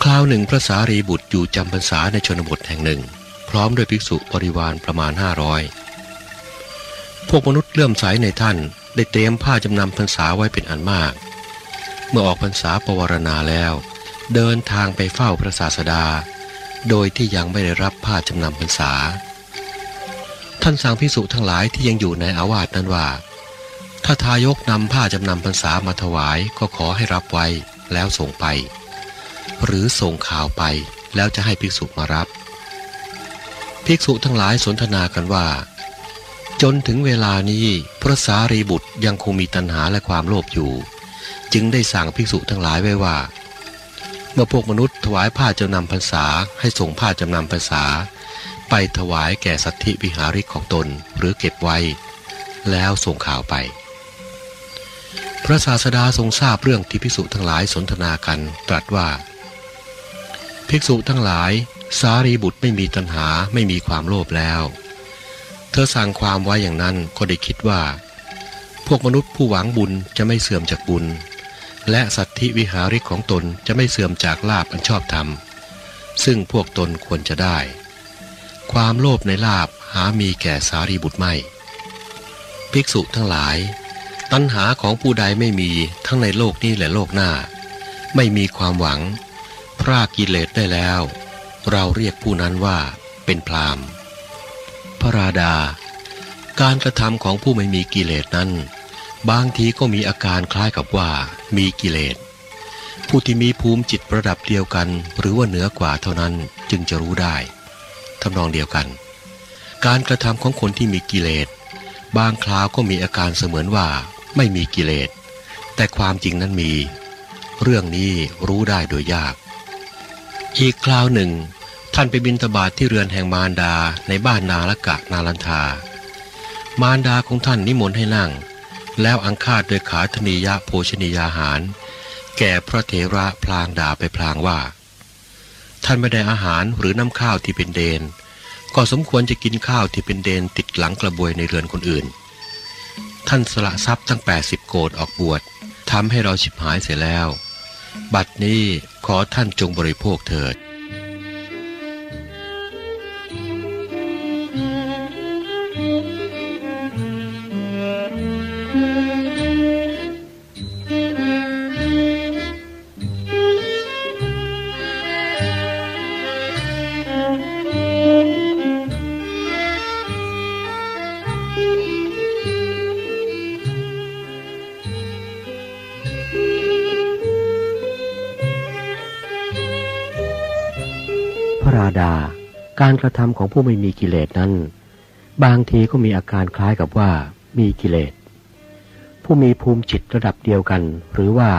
คราวหนึ่งพระสารีบุตรอยู่จำพรรษาในชนบทแห่งหนึ่ง พร้อมด้วยภิกษุบริวารประมาณห้าร้อย พวกมนุษย์เลื่อมใสในท่านได้เตรียมผ้าจำนำพรรษาไว้เป็นอันมาก เมื่อออกพรรษาปวารณาแล้ว เดินทางไปเฝ้าพระศาสดา โดยที่ยังไม่ได้รับผ้าจำนำพรรษา ท่านสั่งพิสุทั้งหลายที่ยังอยู่ในอาวาสนั้นว่า ถ้าทายกนำผ้าจำนำพรรษามาถวายก็ขอให้รับไว้แล้วส่งไป หรือส่งข่าวไปแล้วจะให้ภิกษุมารับ ภิกษุทั้งหลายสนทนากันว่า จนถึงเวลานี้พระสารีบุตรยังคงมีตัณหาและความโลภอยู่ จึงได้สั่งภิกษุทั้งหลายไว้ว่า เมื่อพวกมนุษย์ถวายผ้าจำนำพรรษาให้ส่งผ้าจำนำพรรษา ไปถวายแก่สัตธิวิหาริกของตนหรือเก็บไว้ แล้วส่งข่าวไป พระศาสดาทรงทราบเรื่องที่ภิกษุทั้งหลายสนทนากันตรัสว่า ภิกษุทั้งหลาย สารีบุตรไม่มีตัณหาไม่มีความโลภแล้ว เธอสั่งความไว้อย่างนั้นก็ได้คิดว่า พวกมนุษย์ผู้หวังบุญจะไม่เสื่อมจากบุญ และสัตธิวิหาริกของตนจะไม่เสื่อมจากลาบอันชอบธรรม ซึ่งพวกตนควรจะได้ ความโลภในลาบหามีแก่สารีบุตรไม่ ภิกษุทั้งหลาย ตัณหาของผู้ใดไม่มีทั้งในโลกนี้และโลกหน้า ไม่มีความหวัง พรากกิเลสได้แล้ว เราเรียกผู้นั้นว่าเป็นพรามพ ระราดา การกระทำของผู้ไม่มีกิเลสนั้น บางทีก็มีอาการคล้ายกับว่ามีกิเลส ผู้ที่มีภูมิจิตระดับเดียวกัน หรือว่าเหนือกว่าเท่านั้นจึงจะรู้ได้ทำนองเดียวกัน การกระทำของคนที่มีกิเลส บางคราวก็มีอาการเสมือนว่าไม่มีกิเลส แต่ความจริงนั้นมี เรื่องนี้รู้ได้โดยยาก อีกคราวหนึ่ง ท่านไปบินตบาทที่เรือนแห่งมารดาในบ้านนาละกะนาลันทา มารดาของท่านนิมนต์ให้นั่ง แล้วอังคาดโดยขาธนียะโภชนียาหาร แก่พระเถระพลางด่าไปพลางว่า ท่านไม่ได้อาหารหรือน้ำข้าวที่เป็นเดน ก็สมควรจะกินข้าวที่เป็นเดนติดหลังกระบวยในเรือนคนอื่น ท่านสละทรัพย์ตั้ง 80 โกดออกบวชทำให้เราฉิบหายเสียแล้ว บัดนี้ขอท่านจงบริโภคเถิด การกระทำของผู้ไม่มีกิเลสนั้น บางทีก็มีอาการคล้ายกับว่ามีกิเลส ผู้มีภูมิจิตระดับเดียวกัน หรือว่า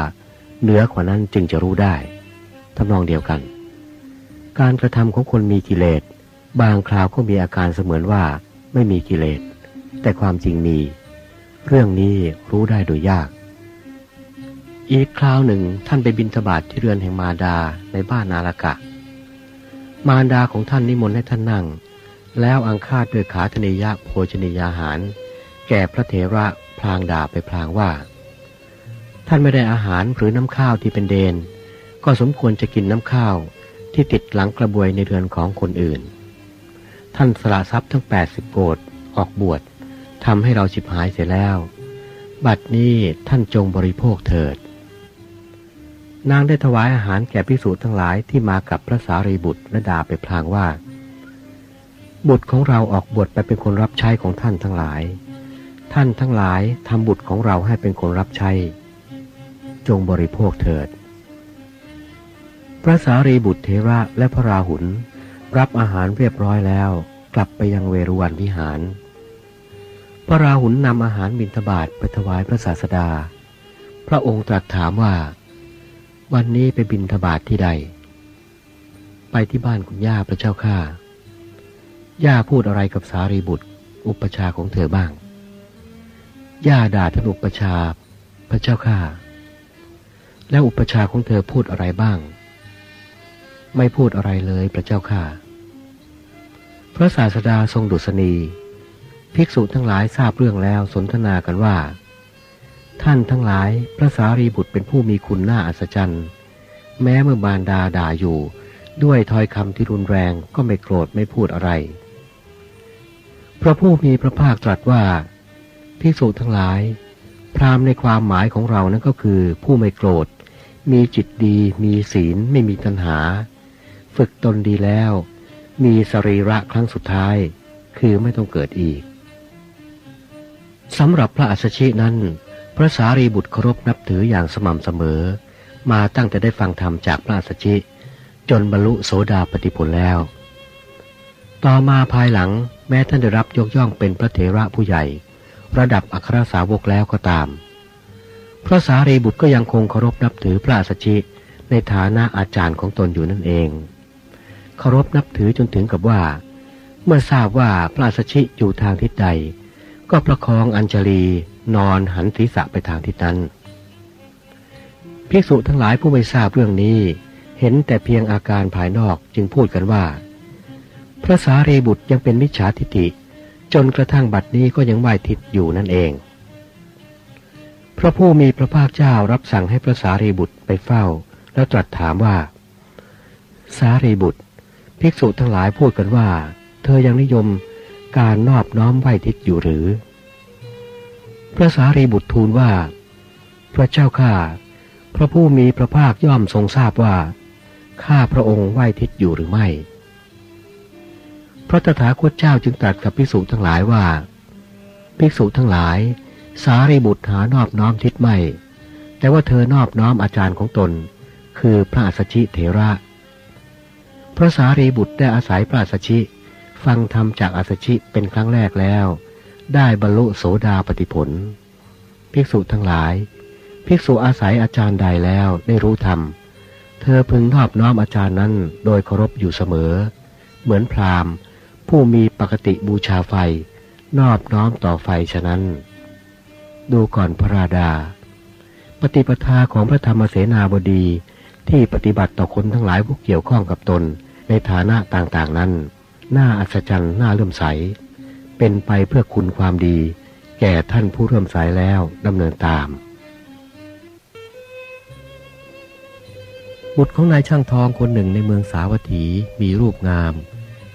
เหนือกว่านั้นจึงจะรู้ได้ทำนองเดียวกัน การกระทำของคนมีกิเลส บางคราวก็มีอาการเสมือนว่าไม่มีกิเลส แต่ความจริงมี เรื่องนี้รู้ได้โดยยาก อีกคราวหนึ่งท่านไปบินทบาทที่เรือนแห่งมาดาในบ้านนาลกะ มารดาของท่านนิมนต์ให้ท่านนั่ง แล้วอังคาดด้วยขาธนิยะโภชนียาหาร แก่พระเถระพลางด่าไปพลางว่า ท่านไม่ได้อาหารหรือน้ำข้าวที่เป็นเดน ก็สมควรจะกินน้ำข้าวที่ติดหลังกระบวยในเรือนของคนอื่น ท่านสละทรัพย์ทั้งแปดสิบโกดออกบวชทำให้เราฉิบหายเสียแล้ว บัดนี้ท่านจงบริโภคเถิด นางได้ถวายอาหารแก่พิสูจน์ทั้งหลายที่มากับพระสารีบุตรและด่าไปพลางว่า บุตรของเราออกบวชไปเป็นคนรับใช้ของท่านทั้งหลาย ท่านทั้งหลายทำบุตรของเราให้เป็นคนรับใช้ จงบริโภคเถิด พระสารีบุตรเทระและพระราหุลรับอาหารเรียบร้อยแล้ว กลับไปยังเวรุวันวิหาร พระราหุลนำอาหารบิณฑบาตไปถวายพระศาสดา พระองค์ตรัสถามว่า วันนี้ไปบิณฑบาตทที่ใด ไปที่บ้านคุณย่าพระเจ้าข้าย่าพูดอะไรกับสารีบุตร อุปชาของเธอบ้าง ย่าด่าท่านอุปชาพระเจ้าข้าแล้วอุปชาของเธอพูดอะไรบ้าง ไม่พูดอะไรเลยพระเจ้าข้าพระศาสดาทรงดุษณี ภิกษุทั้งหลายทราบเรื่องแล้วสนทนากันว่า ท่านทั้งหลายพระสารีบุตรเป็นผู้มีคุณน่าอัศจรรย์ แม้เมื่อบารดาด่าอยู่ ด้วยถ้อยคำที่รุนแรงก็ไม่โกรธไม่พูดอะไร พระผู้มีพระภาคตรัสว่าภิกษุทั้งหลาย พรามในความหมายของเรานั้นก็คือ ผู้ไม่โกรธ มีจิตดี มีศีลไม่มีตัณหา ฝึกตนดีแล้ว มีสรีระครั้งสุดท้าย คือไม่ต้องเกิดอีกสำหรับพระอัสชินั้น พระสารีบุตรเคารพนับถืออย่างสม่ำเสมอ มาตั้งแต่ได้ฟังธรรมจากพระอัสชิ จนบรรลุโสดาปติผลแล้ว ต่อมาภายหลังแม้ท่านได้รับยกย่องเป็นพระเถระผู้ใหญ่ ระดับอัครสาวกแล้วก็ตาม พระสารีบุตรก็ยังคงเคารพนับถือพระอัสชิในฐานะอาจารย์ของตนอยู่นั่นเองเคารพนับถือจนถึงกับว่า เมื่อทราบว่าพระสัชิอยู่ทางทิศใด ก็ประคองอัญชลี นอนหันศีรษะไปทางทิศนั้นภิกษุทั้งหลายผู้ไม่ทราบเรื่องนี้ เห็นแต่เพียงอาการภายนอกจึงพูดกันว่า พระสารีบุตรยังเป็นมิจฉาทิฏฐิ จนกระทั่งบัดนี้ก็ยังไหวทิศอยู่นั่นเอง พระผู้มีพระภาคเจ้ารับสั่งให้พระสารีบุตรไปเฝ้า แล้วตรัสถามว่า สารีบุตร ภิกษุทั้งหลายพูดกันว่า เธอยังนิยมการนอบน้อมไหวทิศอยู่หรือ พระสารีบุตรทูลว่า พระเจ้าข้าพระผู้มีพระภาคย่อมทรงทราบว่า ข้าพระองค์ไหวทิศอยู่หรือไม่ พระตถาคตเจ้าจึงตรัสกับภิกษุทั้งหลายว่า ภิกษุทั้งหลาย สารีบุตรหานอบน้อมทิศไม่ แต่ว่าเธอนอบน้อมอาจารย์ของตน คือพระสัชชิเถระ พระสารีบุตรได้อาศัยพระสัชชิ ฟังธรรมจากอาสชิเป็นครั้งแรกแล้ว ได้บรรลุโสดาปติผล ภิกษุทั้งหลาย ภิกษุอาศัยอาจารย์ใดแล้วได้รู้ธรรม เธอพึงนอบน้อมอาจารย์นั้นโดยเคารพอยู่เสมอ เหมือนพราหมณ์ ผู้มีปกติบูชาไฟ นอบน้อมต่อไฟฉะนั้น ดูก่อนพระราดา ปฏิปทาของพระธรรมเสนาบดีที่ปฏิบัติต่อคนทั้งหลายผู้เกี่ยวข้องกับตนในฐานะต่างๆนั้น น่าอัศจรรย์น่าเลื่อมใส เป็นไปเพื่อคุณความดี แก่ท่านผู้เลื่อมใสแล้วดำเนินตาม บุตรของนายช่างทองคนหนึ่งในเมืองสาวัตถีมีรูปงาม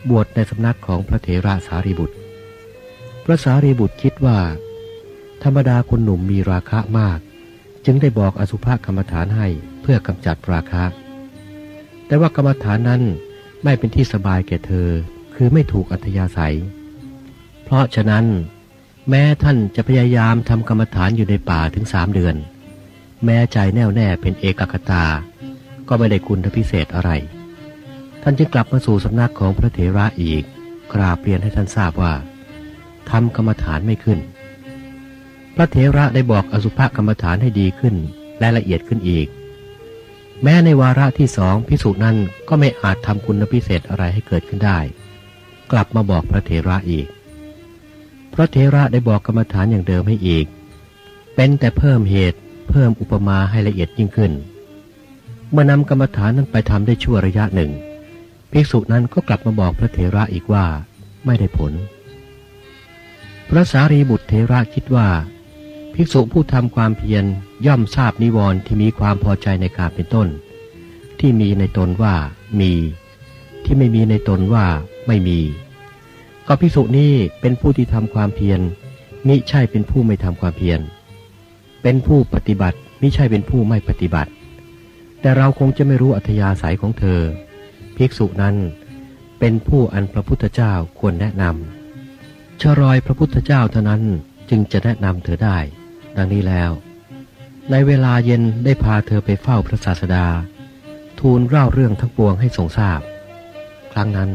บวชในสำนักของพระเถระสารีบุตร พระสารีบุตรคิดว่า ธรรมดาคนหนุ่มมีราคะมาก จึงได้บอกอสุภกรรมฐานให้เพื่อกำจัดราคะ แต่ว่ากรรมฐานนั้นไม่เป็นที่สบายแก่เธอ คือไม่ถูกอัธยาศัย เพราะฉะนั้น แม้ท่านจะพยายามทำกรรมฐานอยู่ในป่าถึงสามเดือน แม้ใจแน่วแน่เป็นเอกคตา ก็ไม่ได้คุณพิเศษอะไร ท่านจึงกลับมาสู่สำนักของพระเถระอีก กราบเรียนให้ท่านทราบว่าทำกรรมฐานไม่ขึ้น พระเถระได้บอกอสุภกรรมฐานให้ดีขึ้นและละเอียดขึ้นอีก แม้ในวาระที่สองพิสูจน์นั้นก็ไม่อาจทำคุณพิเศษอะไรให้เกิดขึ้นได้ กลับมาบอกพระเถระอีก พระเถระได้บอกกรรมฐานอย่างเดิมให้อีก เป็นแต่เพิ่มเหตุเพิ่มอุปมาให้ละเอียดยิ่งขึ้น เมื่อนำกรรมฐานนั้นไปทำได้ชั่วระยะหนึ่ง ภิกษุนั้นก็กลับมาบอกพระเถระอีกว่าไม่ได้ผล พระสารีบุตรเถระคิดว่า ภิกษุผู้ทำความเพียรย่อมทราบนิวรณ์ที่มีความพอใจในการเป็นต้น ที่มีในตนว่ามี ที่ไม่มีในตนว่าไม่มี ก็ภิกษุนี้เป็นผู้ที่ทำความเพียรมิใช่เป็นผู้ไม่ทำความเพียร เป็นผู้ปฏิบัติมิใช่เป็นผู้ไม่ปฏิบัติ แต่เราคงจะไม่รู้อัธยาศัยของเธอ ภิกษุนั้นเป็นผู้อันพระพุทธเจ้าควรแนะนำชรอยพระพุทธเจ้าเท่านั้นจึงจะแนะนำเธอได้ ดังนี้แล้ว ในเวลาเย็นได้พาเธอไปเฝ้าพระศาสดา ทูลเล่าเรื่องทั้งปวงให้ทรงทราบ ครั้งนั้น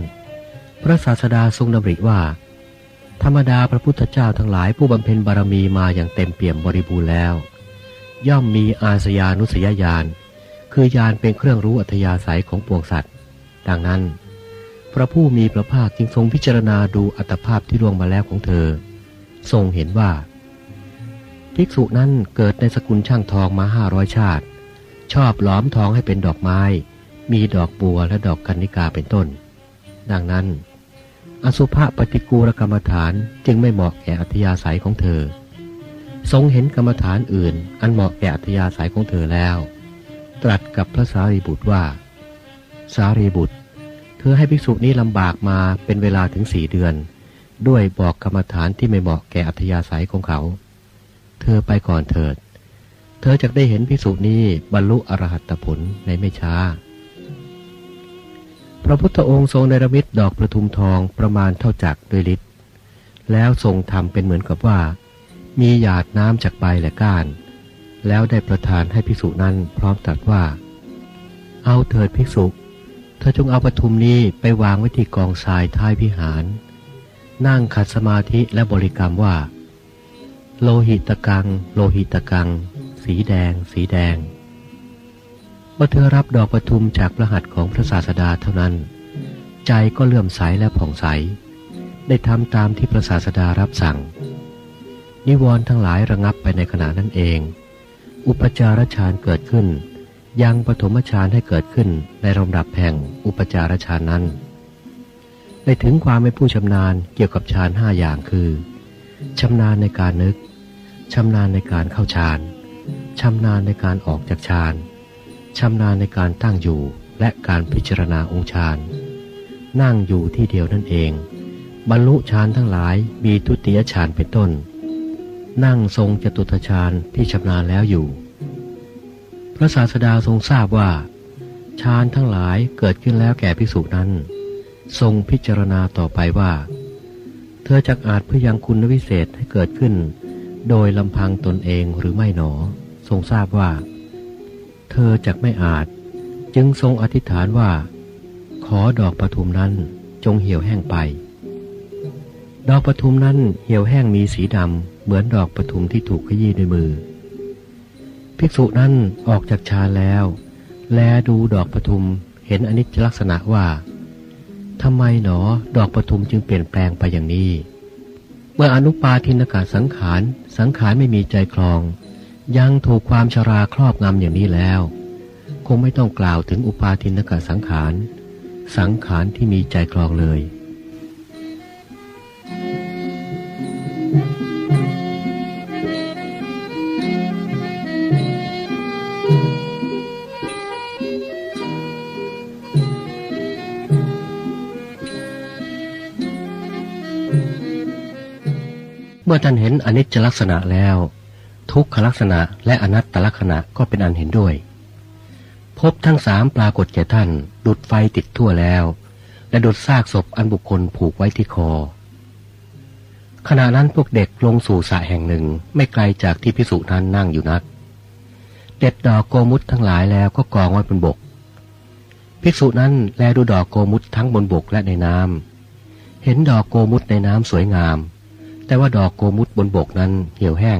พระศาสดาทรงดำริว่า ธรรมดาพระพุทธเจ้าทั้งหลายผู้บำเพ็ญบารมีมาอย่างเต็มเปี่ยมบริบูรณ์แล้ว ย่อมมีอาสยานุสยญาณคือญาณเป็นเครื่องรู้อัธยาศัยของปวงสัตว์ ดังนั้น พระผู้มีพระภาคจึงทรงพิจารณาดูอัตภาพที่ล่วงมาแล้วของเธอ ทรงเห็นว่า ภิกษุนั้นเกิดในสกุลช่างทองมาห้าร้อยชาติ ชอบหลอมทองให้เป็นดอกไม้ มีดอกบัวและดอกกันนิกาเป็นต้น ดังนั้น อสุภะปฏิกูลกรรมฐานจึงไม่เหมาะแก่อัธยาศัยของเธอ ทรงเห็นกรรมฐานอื่น อันเหมาะแก่อัธยาศัยของเธอแล้ว ตรัสกับพระสารีบุตรว่า สารีบุตร เธอให้ภิกษุนี้ลำบากมาเป็นเวลาถึงสี่เดือน ด้วยบอกกรรมฐานที่ไม่เหมาะแก่อัธยาศัยของเขา เธอไปก่อนเถิด เธอจะได้เห็นภิกษุนี้บรรลุอรหัตผลในไม่ช้า พระพุทธองค์ทรงในระมิดดอกประทุมทองประมาณเท่าจักด้วยฤทธิ์แล้วทรงทำเป็นเหมือนกับว่า มีหยาดน้ำจากใบและก้าน แล้วได้ประทานให้ภิกษุนั้นพร้อมตรัสว่า เอาเถิดภิกษุธอจงเอาปทุมนี้ไปวางไว้ที่กองทรายท้ายพิหาร นั่งขัดสมาธิและบริกรรมว่า โลหิตกัง โลหิตกัง สีแดง สีแดง เมื่อเธอรับดอกประทุมจากพระหัตถ์ของพระศาสดาเท่านั้น ใจก็เลื่อมใสและผ่องใส ได้ทำตามที่พระศาสดารับสั่ง นิวรณ์ทั้งหลายระงับไปในขณะนั้นเอง อุปจารฌานเกิดขึ้น ยังปฐมฌานให้เกิดขึ้นในลำดับแห่งอุปจารฌานนั้น ได้ถึงความไม่ผู้ชำนาญเกี่ยวกับฌานห้าอย่างคือชำนาญในการนึกชำนาญในการเข้าฌานชำนาญในการออกจากฌาน ชำนาญในการตั้งอยู่และการพิจารณาองค์ฌาน นั่งอยู่ที่เดียวนั่นเอง บรรลุฌานทั้งหลายมีทุติยฌานเป็นต้น นั่งทรงจตุตฌานที่ชำนาญแล้วอยู่ พระศาสดาทรงทราบว่าฌานทั้งหลายเกิดขึ้นแล้วแก่ภิกษุนั้น ทรงพิจารณาต่อไปว่า เธอจักอาจเพื่อยังคุณวิเศษให้เกิดขึ้น โดยลำพังตนเองหรือไม่หนอ ทรงทราบว่า เธอจักไม่อาจ จึงทรงอธิษฐานว่า ขอดอกปทุมนั้นจงเหี่ยวแห้งไป ดอกปทุมนั้นเหี่ยวแห้งมีสีดำเหมือนดอกปทุมที่ถูกขยี้ด้วยมือ ภิกษุนั้นออกจากฌานแล้ว แลดูดอกปทุมเห็นอนิจจลักษณะว่าทำไมหนอดอกปทุมจึงเปลี่ยนแปลงไปอย่างนี้ เมื่ออนุปาทินกาสังขาร สังขารไม่มีใจคลอง ยังถูกความชราครอบงำอย่างนี้แล้ว คงไม่ต้องกล่าวถึงอุปาทินกสังขาร สังขารที่มีใจคลองเลย เมื่อท่านเห็นอนิจจลักษณะแล้ว ทุกขลักษณะและอนัตตลักษณะก็เป็นอันเห็นด้วย พบทั้งสามปรากฏแก่ท่าน ดุดไฟติดทั่วแล้ว และดุดซากศพอันบุคคลผูกไว้ที่คอ ขณะนั้นพวกเด็กลงสู่สระแห่งหนึ่งไม่ไกลจากที่พิสุนั้นนั่งอยู่นัก เด็ดดอกโกมุตทั้งหลายแล้วก็กองไว้บนบก ภิกษุนั้นแลดูดอกโกมุตทั้งบนบกและในน้ำเห็นดอกโกมุตในน้ำสวยงาม แต่ว่าดอกโกมุตบนบกนั้นเหี่ยวแห้ง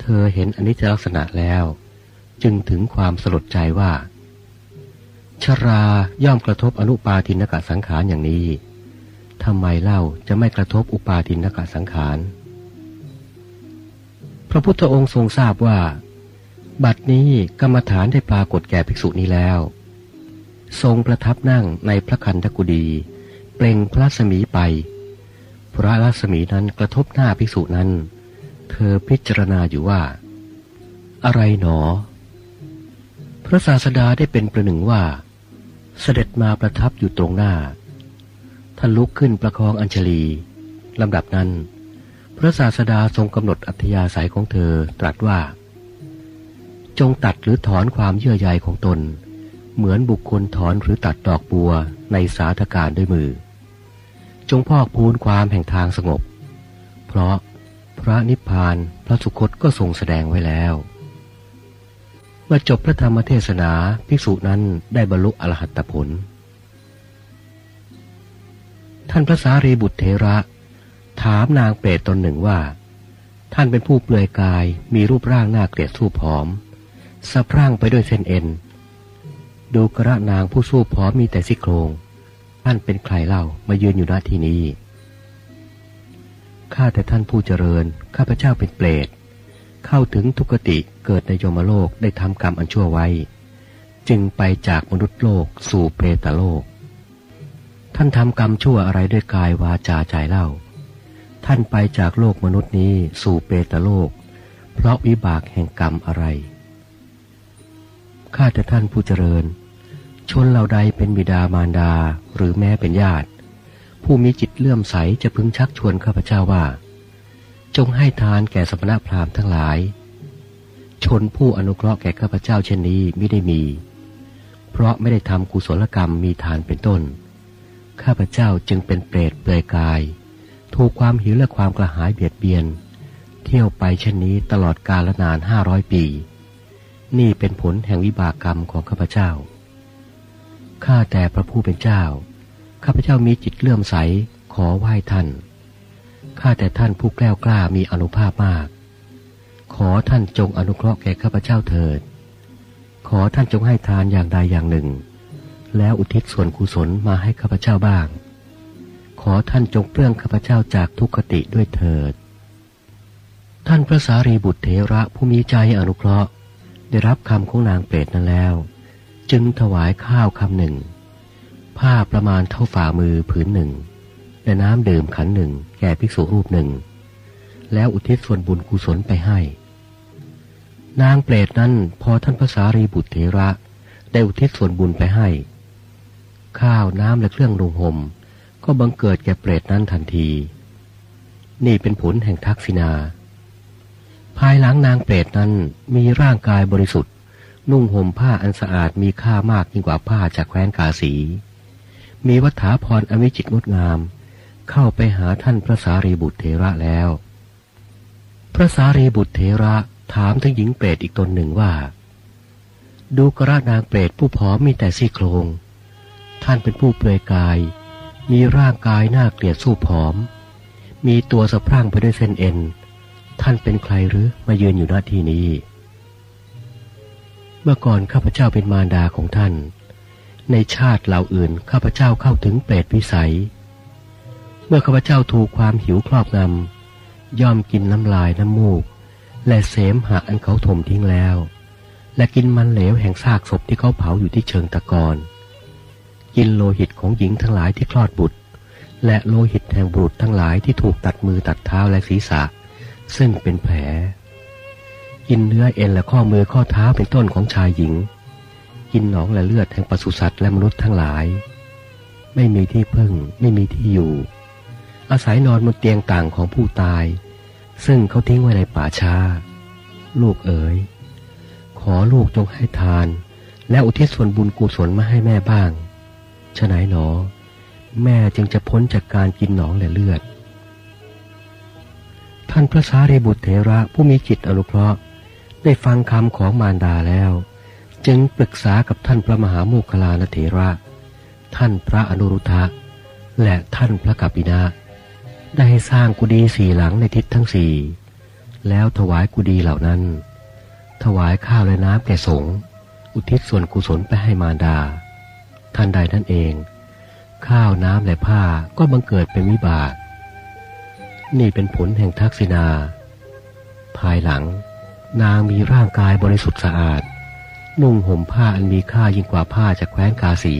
เธอเห็นอนิจจลักษณะแล้ว จึงถึงความสลดใจว่า ชราย่อมกระทบอนุปาทินกะสังขารอย่างนี้ทำไมเล่าจะไม่กระทบอุปาทินกะสังขาร พระพุทธองค์ทรงทราบว่า บัดนี้กรรมฐานได้ปรากฏแก่ภิกษุนี้แล้ว ทรงประทับนั่งในพระคันธกุดีเปล่งพระสมีไป พระรัศมีนั้นกระทบหน้าภิกษุนั้น เธอพิจารณาอยู่ว่า อะไรหนอ พระศาสดาได้เป็นประหนึ่งว่า เสด็จมาประทับอยู่ตรงหน้าท่านลุกขึ้นประคองอัญชลีลำดับนั้น พระศาสดาทรงกำหนดอัธยาศัยของเธอตรัสว่า จงตัดหรือถอนความเยื่อใยของตน เหมือนบุคคลถอนหรือตัดดอกบัวในสาธการด้วยมือ จงพอกพูนความแห่งทางสงบ เพราะ พระนิพพานพระสุคตก็ทรงแสดงไว้แล้ว เมื่อจบพระธรรมเทศนาภิกษุนั้นได้บรรลุอรหัตผล ท่านพระสารีบุตรเทระ ถามนางเปรตตนหนึ่งว่า ท่านเป็นผู้เปลือยกายมีรูปร่างหน้าเกลียดสู้ผอมสะพรั่งไปด้วยเส้นเอ็น ดูกระนางผู้สู้ผอมมีแต่ซี่โครงท่านเป็นใครเล่ามายืนอยู่หน้าที่นี้ ข้าแต่ท่านผู้เจริญ ข้าพเจ้าเป็นเปรต เข้าถึงทุกติเกิดในโยมโลกได้ทำกรรมอันชั่วไว้ จึงไปจากมนุษย์โลกสู่เปรตโลก ท่านทำกรรมชั่วอะไรด้วยกายวาจาใจเล่า ท่านไปจากโลกมนุษย์นี้สู่เปรตโลก เพราะวิบากแห่งกรรมอะไร ข้าแต่ท่านผู้เจริญ ชนเหล่าใดเป็นบิดามารดาหรือแม้เป็นญาติ ผู้มีจิตเลื่อมใสจะพึงชักชวนข้าพเจ้าว่า จงให้ทานแก่สมณพราหมณ์ทั้งหลาย ชนผู้อนุเคราะห์แก่ข้าพเจ้าเช่นนี้ไม่ได้มี เพราะไม่ได้ทำกุศลกรรมมีทานเป็นต้น ข้าพเจ้าจึงเป็นเปรตเปลือยกาย ถูกความหิวและความกระหายเบียดเบียน เที่ยวไปเช่นนี้ตลอดกาลนานห้าร้อยปี นี่เป็นผลแห่งวิบากกรรมของข้าพเจ้าข้าแต่พระผู้เป็นเจ้า ข้าพเจ้ามีจิตเลื่อมใสขอไหว้ท่าน ข้าแต่ท่านผู้แกล้วกล้ามีอนุภาพมาก ขอท่านจงอนุเคราะห์แก่ข้าพเจ้าเถิด ขอท่านจงให้ทานอย่างใดอย่างหนึ่ง แล้วอุทิศส่วนกุศลมาให้ข้าพเจ้าบ้าง ขอท่านจงเปลื้องข้าพเจ้าจากทุกขติด้วยเถิด ท่านพระสารีบุตรเถระผู้มีใจอนุเคราะห์ ได้รับคำของนางเปรตนั้นแล้ว จึงถวายข้าวคำหนึ่ง ผ้าประมาณเท่าฝ่ามือผืนหนึ่ง และน้ำดื่มขันหนึ่งแก่ภิกษุรูปหนึ่ง แล้วอุทิศส่วนบุญกุศลไปให้ นางเปรตนั้นพอท่านพระสารีบุตรเถระได้อุทิศส่วนบุญไปให้ ข้าวน้ำและเครื่องนุ่งห่มก็บังเกิดแก่เปรตนั้นทันที นี่เป็นผลแห่งทักษิณาภายหลังนางเปรตนั้นมีร่างกายบริสุทธิ์ นุ่งห่มผ้าอันสะอาดมีค่ามากยิ่งกว่าผ้าจากแคว้นกาสี มีวัฏฐาพรอวิจิตงดงาม เข้าไปหาท่านพระสารีบุตรเถระแล้ว พระสารีบุตรเถระถามถึงหญิงเปรตอีกตนหนึ่งว่า ดูกระนางเปรตผู้ผอมมีแต่ซี่โครง ท่านเป็นผู้เปลือยกาย มีร่างกายน่าเกลียดสู้ผอม มีตัวสะพรั่งไปด้วยเส้นเอ็น ท่านเป็นใครหรือมายืนอยู่หน้าที่นี้ เมื่อก่อนข้าพเจ้าเป็นมารดาของท่าน ในชาติเหล่าอื่นข้าพเจ้าเข้าถึงเปรตวิสัย เมื่อข้าพเจ้าถูกความหิวครอบงำย่อมกินน้ำลายน้ำมูก และเสมหะอันเขาถมทิ้งแล้ว และกินมันเหลวแห่งซากศพที่เขาเผาอยู่ที่เชิงตะกอนกินโลหิตของหญิงทั้งหลายที่คลอดบุตร และโลหิตแห่งบุตรทั้งหลายที่ถูกตัดมือตัดเท้าและศีรษะ ซึ่งเป็นแผล กินเนื้อเอ็นและข้อมือข้อเท้าเป็นต้นของชายหญิง กินหนองและเลือดแห่งปศุสัตว์และมนุษย์ทั้งหลาย ไม่มีที่พึ่งไม่มีที่อยู่ อาศัยนอนบนเตียงต่างของผู้ตาย ซึ่งเขาทิ้งไว้ในป่าช้า ลูกเอ๋ย ขอลูกจงให้ทาน และอุทิศส่วนบุญกุศลมาให้แม่บ้างฉะไหนหนอ แม่จึงจะพ้นจากการกินหนองและเลือด ท่านพระสารีบุตรเถระผู้มีจิตอนุเคราะห์ได้ฟังคำของมารดาแล้ว จึงปรึกษากับท่านพระมหาโมคคลานเถระ ท่านพระอนุรุทธะ และท่านพระกัปปินะ ได้สร้างกุฏิสี่หลังในทิศทั้งสี่ แล้วถวายกุฏิเหล่านั้น ถวายข้าวและน้ำแก่สงฆ์ อุทิศส่วนกุศลไปให้มารดา ท่านใดนั่นเอง ข้าวน้ำและผ้าก็บังเกิดเป็นวิบากนี่เป็นผลแห่งทักษิณา ภายหลังนางมีร่างกายบริสุทธิ์สะอาด นุ่งห่มผ้าอันมีค่ายิ่งกว่าผ้าจากแคว้นกาสี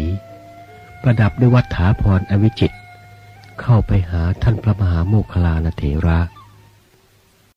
ประดับด้วยวัฏฐาพรอวิจิต เข้าไปหาท่านพระมหาโมคคลานเถระ